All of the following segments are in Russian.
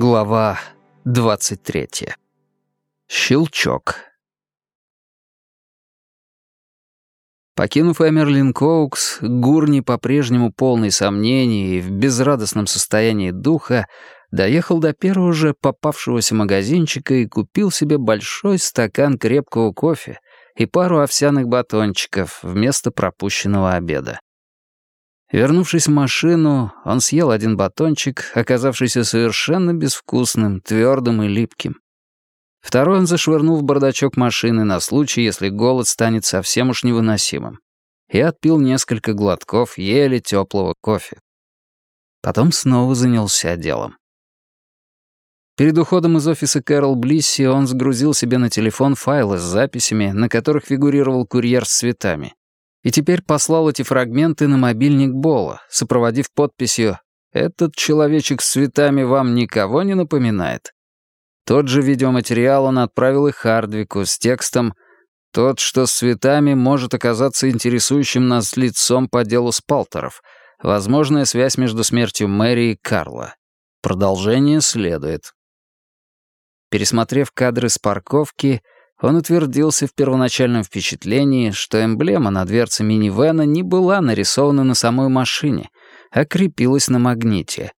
Глава 23. Щелчок. Покинув Эмерлин Коукс, Гурни, по-прежнему полный сомнений и в безрадостном состоянии духа, доехал до первого же попавшегося магазинчика и купил себе большой стакан крепкого кофе и пару овсяных батончиков вместо пропущенного обеда. Вернувшись в машину, он съел один батончик, оказавшийся совершенно безвкусным, твердым и липким. Второй он зашвырнул в бардачок машины на случай, если голод станет совсем уж невыносимым. И отпил несколько глотков еле теплого кофе. Потом снова занялся делом. Перед уходом из офиса Кэрол Блисси он сгрузил себе на телефон файлы с записями, на которых фигурировал курьер с цветами и теперь послал эти фрагменты на мобильник Бола, сопроводив подписью «Этот человечек с цветами вам никого не напоминает?» Тот же видеоматериал он отправил и Хардвику с текстом «Тот, что с цветами, может оказаться интересующим нас лицом по делу Спалтеров. Возможная связь между смертью Мэри и Карла. Продолжение следует». Пересмотрев кадры с парковки, он утвердился в первоначальном впечатлении, что эмблема на дверце минивэна не была нарисована на самой машине, а крепилась на магните.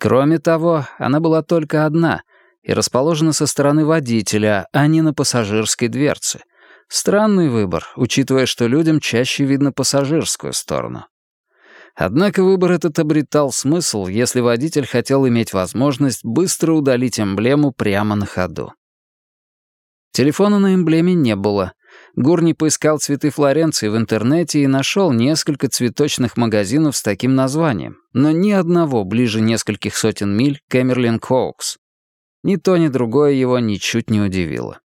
Кроме того, она была только одна и расположена со стороны водителя, а не на пассажирской дверце. Странный выбор, учитывая, что людям чаще видно пассажирскую сторону. Однако выбор этот обретал смысл, если водитель хотел иметь возможность быстро удалить эмблему прямо на ходу. Телефона на эмблеме не было. Гурни поискал цветы Флоренции в интернете и нашел несколько цветочных магазинов с таким названием, но ни одного ближе нескольких сотен миль к Эмерлин Коукс. Ни то, ни другое его ничуть не удивило.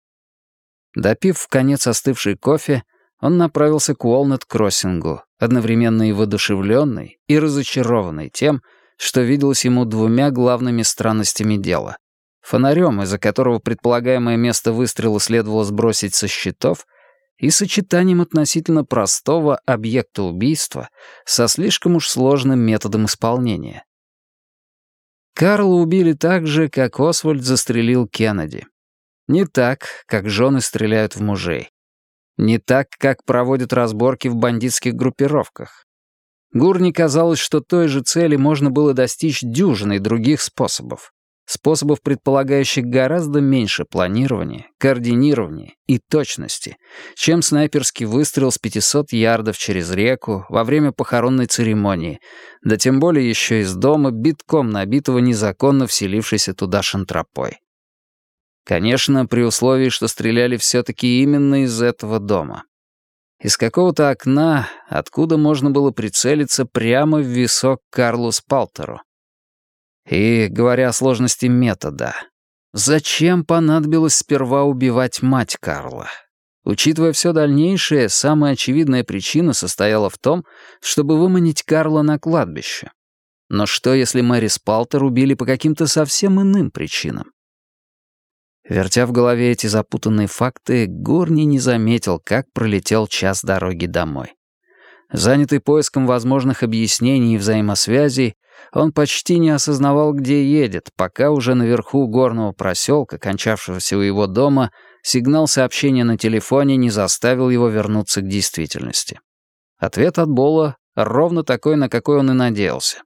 Допив в конец остывший кофе, он направился к Уолнет-кроссингу, одновременно и воодушевленный, и разочарованный тем, что виделось ему двумя главными странностями дела фонарем, из-за которого предполагаемое место выстрела следовало сбросить со счетов, и сочетанием относительно простого объекта убийства со слишком уж сложным методом исполнения. Карла убили так же, как Освальд застрелил Кеннеди. Не так, как жены стреляют в мужей. Не так, как проводят разборки в бандитских группировках. Гурни казалось, что той же цели можно было достичь дюжиной других способов способов, предполагающих гораздо меньше планирования, координирования и точности, чем снайперский выстрел с 500 ярдов через реку во время похоронной церемонии, да тем более еще из дома, битком набитого незаконно вселившейся туда шантропой. Конечно, при условии, что стреляли все-таки именно из этого дома. Из какого-то окна, откуда можно было прицелиться прямо в висок Карлу Спалтеру. И, говоря о сложности метода, зачем понадобилось сперва убивать мать Карла? Учитывая все дальнейшее, самая очевидная причина состояла в том, чтобы выманить Карла на кладбище. Но что, если Мэри Спалтер убили по каким-то совсем иным причинам? Вертя в голове эти запутанные факты, Горни не заметил, как пролетел час дороги домой. Занятый поиском возможных объяснений и взаимосвязей, он почти не осознавал, где едет, пока уже наверху горного проселка, кончавшегося у его дома, сигнал сообщения на телефоне не заставил его вернуться к действительности. Ответ от Бола ровно такой, на какой он и надеялся.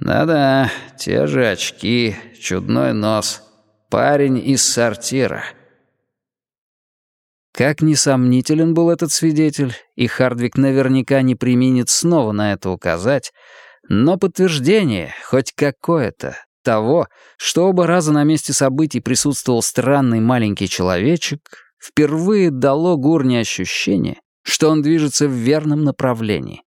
«Да-да, те же очки, чудной нос. Парень из сортира». Как несомнителен был этот свидетель, и Хардвик наверняка не применит снова на это указать, но подтверждение, хоть какое-то, того, что оба раза на месте событий присутствовал странный маленький человечек, впервые дало Гурне ощущение, что он движется в верном направлении.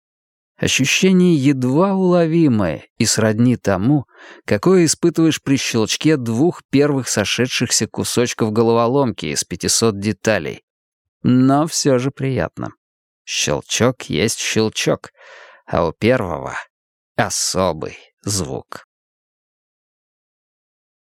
Ощущение едва уловимое и сродни тому, какое испытываешь при щелчке двух первых сошедшихся кусочков головоломки из 500 деталей. Но все же приятно. Щелчок есть щелчок, а у первого особый звук.